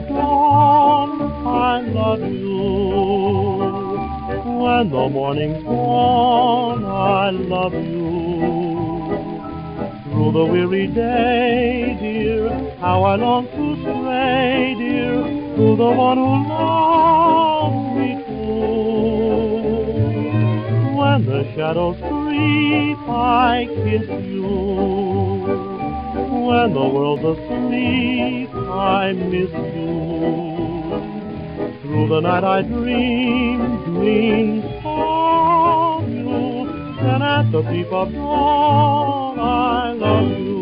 dawn, I love you. When the morning's gone, I love you. Through the weary day, dear, how I long to stray, dear, to the one who loves me too. When the shadows creep, I kiss you. When the world's asleep, I miss you. Through the night I dream dreams of you. Then at the peep of dawn I love you.